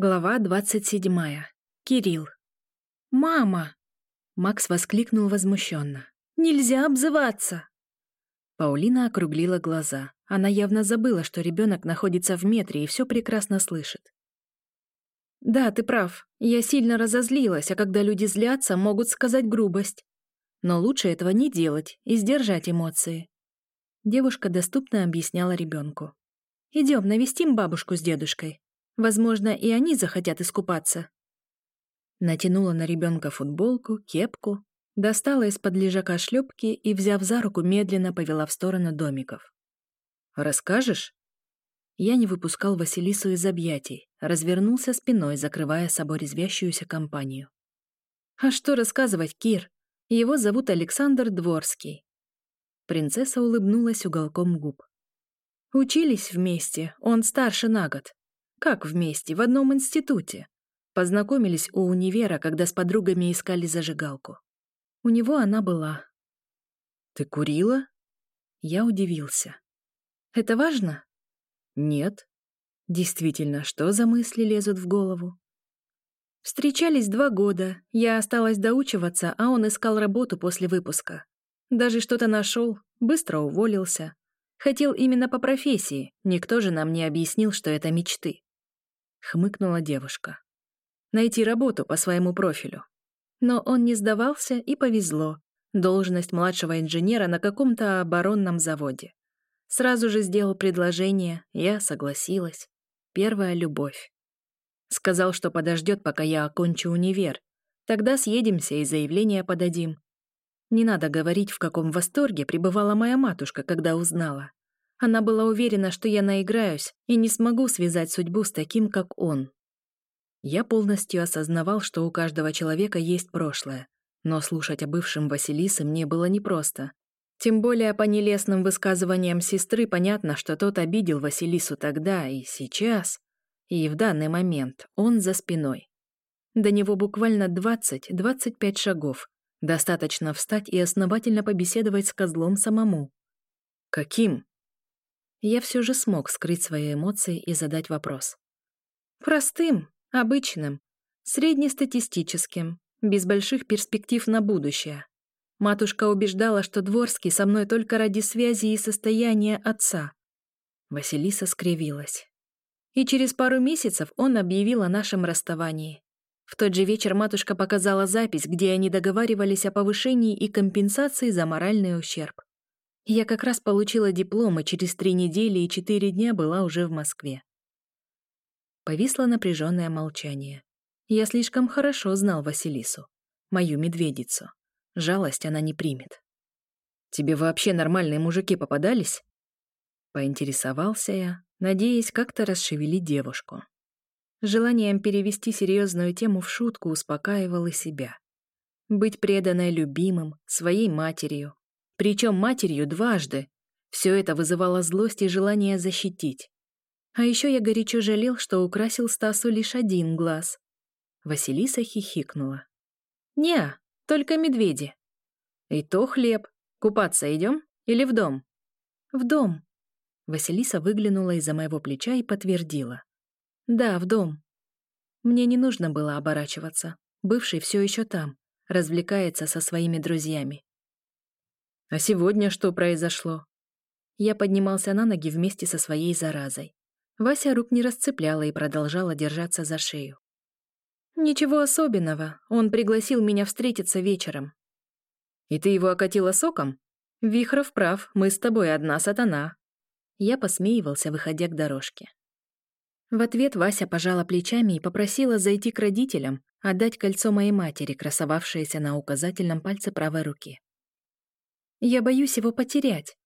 Глава двадцать седьмая. Кирилл. «Мама!» Макс воскликнул возмущенно. «Нельзя обзываться!» Паулина округлила глаза. Она явно забыла, что ребенок находится в метре и все прекрасно слышит. «Да, ты прав. Я сильно разозлилась, а когда люди злятся, могут сказать грубость. Но лучше этого не делать и сдержать эмоции». Девушка доступно объясняла ребенку. «Идем, навестим бабушку с дедушкой. Возможно, и они захотят искупаться. Натянула на ребенка футболку, кепку, достала из-под лежака шлепки и, взяв за руку, медленно повела в сторону домиков. «Расскажешь?» Я не выпускал Василису из объятий, развернулся спиной, закрывая собой резвящуюся компанию. «А что рассказывать, Кир? Его зовут Александр Дворский». Принцесса улыбнулась уголком губ. «Учились вместе, он старше на год. Как вместе? В одном институте. Познакомились у универа, когда с подругами искали зажигалку. У него она была. «Ты курила?» Я удивился. «Это важно?» «Нет». Действительно, что за мысли лезут в голову? Встречались два года, я осталась доучиваться, а он искал работу после выпуска. Даже что-то нашел, быстро уволился. Хотел именно по профессии, никто же нам не объяснил, что это мечты. — хмыкнула девушка. «Найти работу по своему профилю». Но он не сдавался, и повезло. Должность младшего инженера на каком-то оборонном заводе. Сразу же сделал предложение, я согласилась. Первая любовь. Сказал, что подождет, пока я окончу универ. Тогда съедемся и заявление подадим. Не надо говорить, в каком восторге пребывала моя матушка, когда узнала. Она была уверена, что я наиграюсь и не смогу связать судьбу с таким, как он. Я полностью осознавал, что у каждого человека есть прошлое, но слушать о бывшем Василисе мне было непросто. Тем более по нелестным высказываниям сестры понятно, что тот обидел Василису тогда и сейчас, и в данный момент он за спиной. До него буквально 20-25 шагов. Достаточно встать и основательно побеседовать с козлом самому. Каким? Я все же смог скрыть свои эмоции и задать вопрос. Простым, обычным, среднестатистическим, без больших перспектив на будущее. Матушка убеждала, что Дворский со мной только ради связи и состояния отца. Василиса скривилась. И через пару месяцев он объявил о нашем расставании. В тот же вечер матушка показала запись, где они договаривались о повышении и компенсации за моральный ущерб. Я как раз получила диплом, и через три недели и четыре дня была уже в Москве. Повисло напряженное молчание. Я слишком хорошо знал Василису, мою медведицу. Жалость она не примет. «Тебе вообще нормальные мужики попадались?» Поинтересовался я, надеясь как-то расшевелить девушку. Желанием перевести серьезную тему в шутку успокаивал и себя. Быть преданной любимым, своей матерью, причем матерью дважды. Все это вызывало злость и желание защитить. А еще я горячо жалел, что украсил Стасу лишь один глаз. Василиса хихикнула. «Не, только медведи». «И то хлеб. Купаться идем или в дом?» «В дом». Василиса выглянула из-за моего плеча и подтвердила. «Да, в дом». Мне не нужно было оборачиваться. Бывший все еще там, развлекается со своими друзьями. А сегодня что произошло? Я поднимался на ноги вместе со своей заразой. Вася рук не расцепляла и продолжала держаться за шею. «Ничего особенного. Он пригласил меня встретиться вечером». «И ты его окатила соком?» «Вихров прав, мы с тобой одна сатана». Я посмеивался, выходя к дорожке. В ответ Вася пожала плечами и попросила зайти к родителям, отдать кольцо моей матери, красовавшееся на указательном пальце правой руки. Я боюсь его потерять.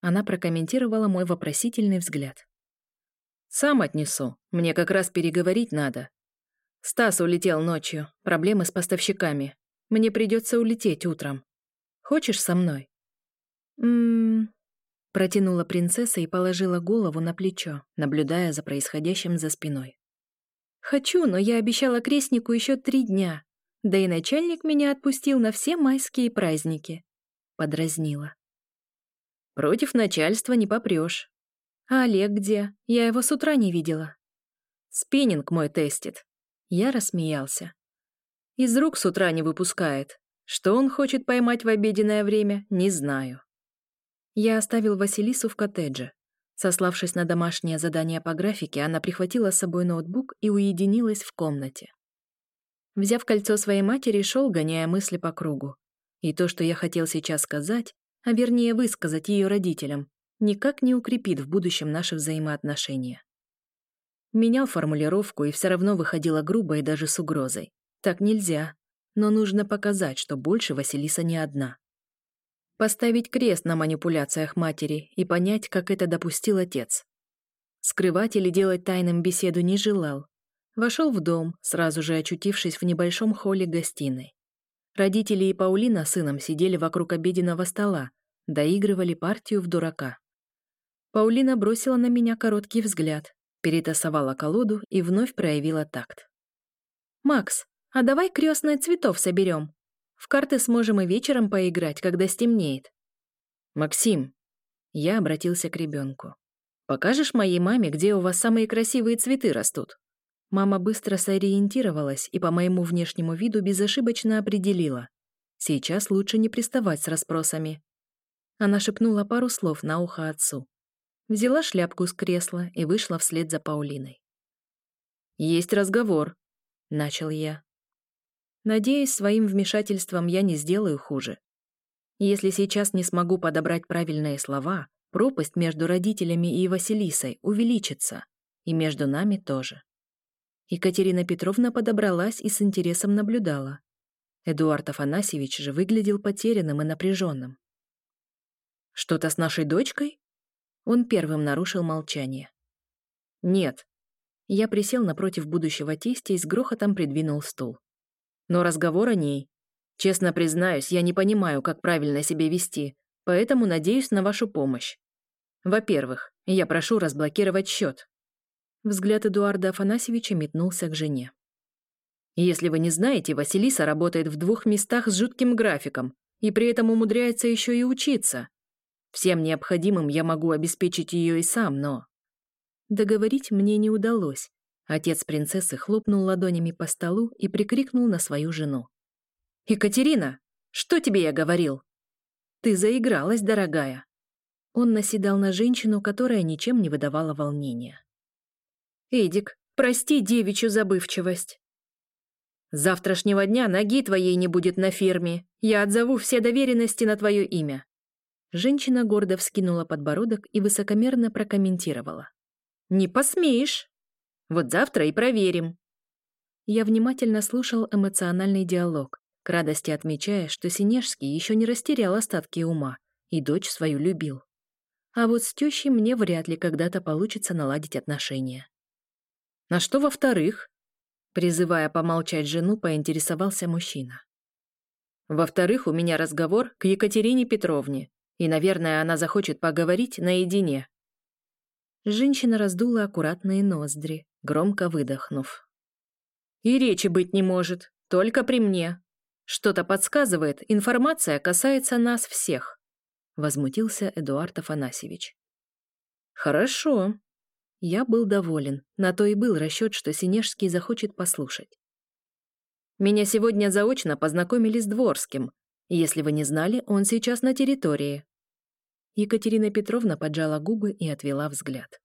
Она прокомментировала мой вопросительный взгляд. Сам отнесу. Мне как раз переговорить надо. Стас улетел ночью. Проблемы с поставщиками. Мне придется улететь утром. Хочешь со мной? Мм. Протянула принцесса и положила голову на плечо, наблюдая за происходящим за спиной. Хочу, но я обещала крестнику еще три дня. Да и начальник меня отпустил на все майские праздники подразнила. «Против начальства не попрёшь. А Олег где? Я его с утра не видела». Спиннинг мой тестит. Я рассмеялся. Из рук с утра не выпускает. Что он хочет поймать в обеденное время, не знаю. Я оставил Василису в коттедже. Сославшись на домашнее задание по графике, она прихватила с собой ноутбук и уединилась в комнате. Взяв кольцо своей матери, шел, гоняя мысли по кругу. И то, что я хотел сейчас сказать, а вернее высказать ее родителям, никак не укрепит в будущем наши взаимоотношения. Менял формулировку и все равно выходила грубо и даже с угрозой. Так нельзя, но нужно показать, что больше Василиса не одна. Поставить крест на манипуляциях матери и понять, как это допустил отец. Скрывать или делать тайным беседу не желал. Вошел в дом, сразу же очутившись в небольшом холле гостиной. Родители и Паулина с сыном сидели вокруг обеденного стола, доигрывали партию в дурака. Паулина бросила на меня короткий взгляд, перетасовала колоду и вновь проявила такт. «Макс, а давай крестные цветов соберем. В карты сможем и вечером поиграть, когда стемнеет». «Максим», — я обратился к ребенку, «покажешь моей маме, где у вас самые красивые цветы растут?» Мама быстро сориентировалась и по моему внешнему виду безошибочно определила. Сейчас лучше не приставать с расспросами. Она шепнула пару слов на ухо отцу. Взяла шляпку с кресла и вышла вслед за Паулиной. «Есть разговор», — начал я. Надеюсь, своим вмешательством я не сделаю хуже. Если сейчас не смогу подобрать правильные слова, пропасть между родителями и Василисой увеличится, и между нами тоже. Екатерина Петровна подобралась и с интересом наблюдала. Эдуард Афанасьевич же выглядел потерянным и напряженным. «Что-то с нашей дочкой?» Он первым нарушил молчание. «Нет». Я присел напротив будущего тестя и с грохотом придвинул стул. «Но разговор о ней. Честно признаюсь, я не понимаю, как правильно себя вести, поэтому надеюсь на вашу помощь. Во-первых, я прошу разблокировать счет. Взгляд Эдуарда Афанасьевича метнулся к жене. «Если вы не знаете, Василиса работает в двух местах с жутким графиком и при этом умудряется еще и учиться. Всем необходимым я могу обеспечить ее и сам, но...» Договорить мне не удалось. Отец принцессы хлопнул ладонями по столу и прикрикнул на свою жену. «Екатерина, что тебе я говорил?» «Ты заигралась, дорогая». Он наседал на женщину, которая ничем не выдавала волнения. Эдик, прости девичью забывчивость. С завтрашнего дня ноги твоей не будет на ферме. Я отзову все доверенности на твое имя. Женщина гордо вскинула подбородок и высокомерно прокомментировала. «Не посмеешь! Вот завтра и проверим!» Я внимательно слушал эмоциональный диалог, к радости отмечая, что Синежский еще не растерял остатки ума и дочь свою любил. А вот с тещей мне вряд ли когда-то получится наладить отношения. На что во-вторых? Призывая помолчать жену, поинтересовался мужчина. Во-вторых, у меня разговор к Екатерине Петровне, и, наверное, она захочет поговорить наедине. Женщина раздула аккуратные ноздри, громко выдохнув. И речи быть не может, только при мне. Что-то подсказывает, информация касается нас всех. Возмутился Эдуард Афанасьевич. Хорошо, я был доволен, на то и был расчет, что Синежский захочет послушать. Меня сегодня заочно познакомили с Дворским. Если вы не знали, он сейчас на территории. Екатерина Петровна поджала губы и отвела взгляд.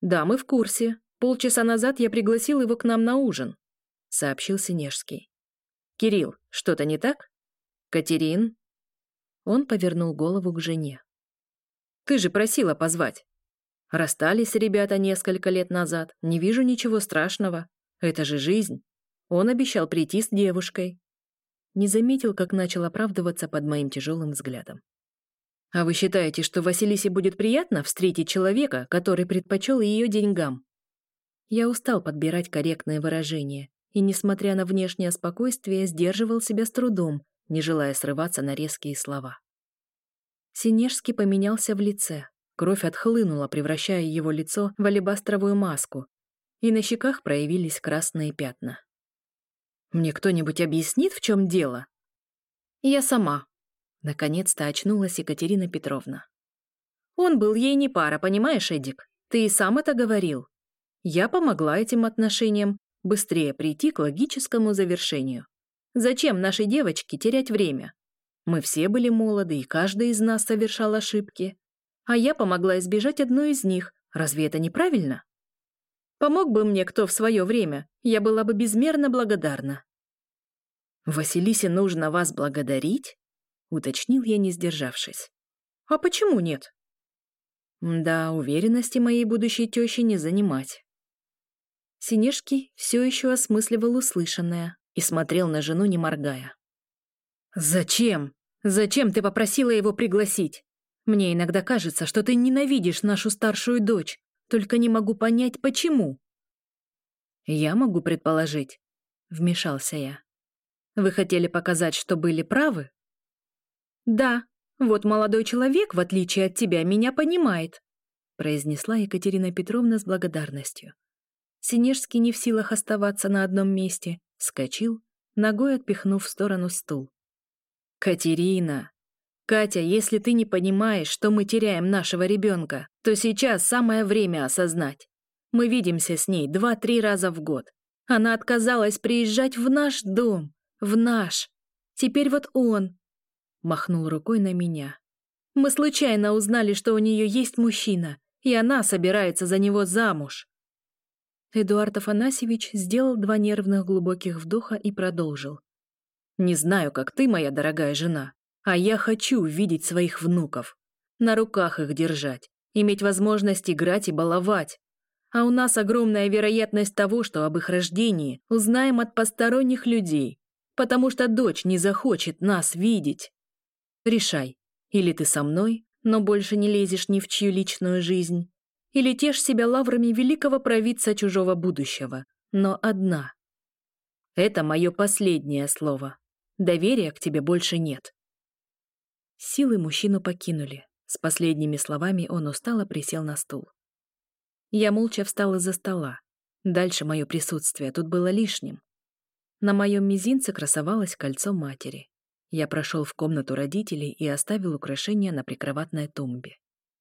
«Да, мы в курсе. Полчаса назад я пригласил его к нам на ужин», — сообщил Синежский. «Кирилл, что-то не так? Катерин?» Он повернул голову к жене. «Ты же просила позвать. Расстались ребята несколько лет назад. Не вижу ничего страшного. Это же жизнь. Он обещал прийти с девушкой. Не заметил, как начал оправдываться под моим тяжелым взглядом. А вы считаете, что Василисе будет приятно встретить человека, который предпочел ее деньгам? Я устал подбирать корректные выражения и, несмотря на внешнее спокойствие, сдерживал себя с трудом, не желая срываться на резкие слова. Синежский поменялся в лице, Кровь отхлынула, превращая его лицо в алебастровую маску, и на щеках проявились красные пятна. «Мне кто-нибудь объяснит, в чем дело?» «Я сама», — наконец-то очнулась Екатерина Петровна. «Он был ей не пара, понимаешь, Эдик? Ты и сам это говорил. Я помогла этим отношениям быстрее прийти к логическому завершению. Зачем нашей девочке терять время? Мы все были молоды, и каждый из нас совершал ошибки. А я помогла избежать одной из них. Разве это неправильно? Помог бы мне кто в свое время, я была бы безмерно благодарна. «Василисе нужно вас благодарить?» — уточнил я, не сдержавшись. «А почему нет?» Да, уверенности моей будущей тещи не занимать. Синежский все еще осмысливал услышанное и смотрел на жену, не моргая. «Зачем? Зачем ты попросила его пригласить? Мне иногда кажется, что ты ненавидишь нашу старшую дочь, только не могу понять, почему». «Я могу предположить», — вмешался я. «Вы хотели показать, что были правы?» «Да, вот молодой человек, в отличие от тебя, меня понимает», произнесла Екатерина Петровна с благодарностью. Синежский не в силах оставаться на одном месте, вскочил, ногой отпихнув в сторону стул. «Катерина! Катя, если ты не понимаешь, что мы теряем нашего ребенка, то сейчас самое время осознать. Мы видимся с ней два-три раза в год. Она отказалась приезжать в наш дом, в наш. Теперь вот он, махнул рукой на меня. Мы случайно узнали, что у нее есть мужчина, и она собирается за него замуж. Эдуард Афанасьевич сделал два нервных глубоких вдоха и продолжил. «Не знаю, как ты, моя дорогая жена, а я хочу видеть своих внуков, на руках их держать, иметь возможность играть и баловать. А у нас огромная вероятность того, что об их рождении узнаем от посторонних людей, потому что дочь не захочет нас видеть. Решай, или ты со мной, но больше не лезешь ни в чью личную жизнь, или тешь себя лаврами великого провидца чужого будущего, но одна. Это мое последнее слово. Доверия к тебе больше нет. Силы мужчину покинули. С последними словами он устало присел на стул. Я молча встал из-за стола. Дальше мое присутствие тут было лишним. На моем мизинце красовалось кольцо матери. Я прошел в комнату родителей и оставил украшения на прикроватной тумбе.